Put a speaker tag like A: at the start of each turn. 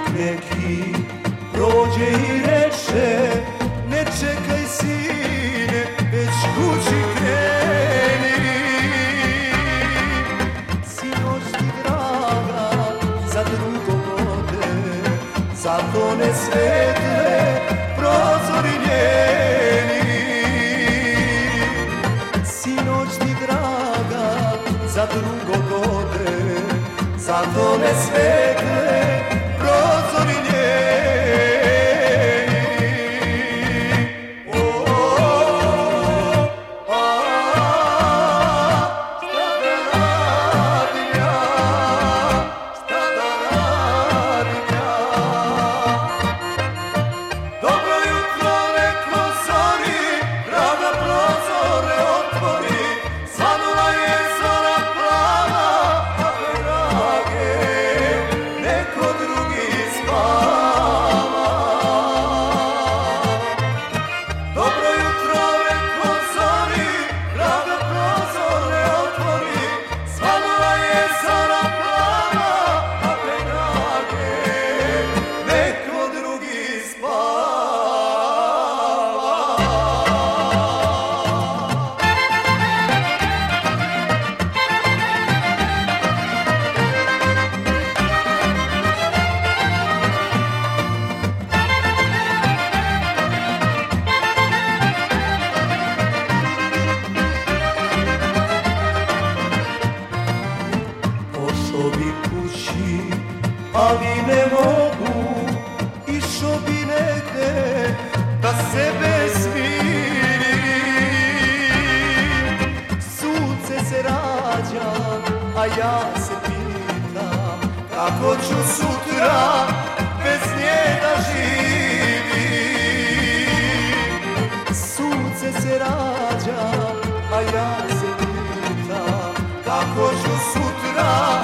A: Prolaznik neki. Prođe i reče Ne čekaj sine, već kući kreni. Sinoć ti draga za drugog ode Zato ne svetle prozori njeni. Sinoć ti draga za drugog ode Zato ne svetle ali ne mogu Išao bi negde da sebe smirim. Sunce se rađa, a ja se pitam Kako ću sutra bez nje da živim. Sunce se rađa, a ja se pitam Kako ću sutra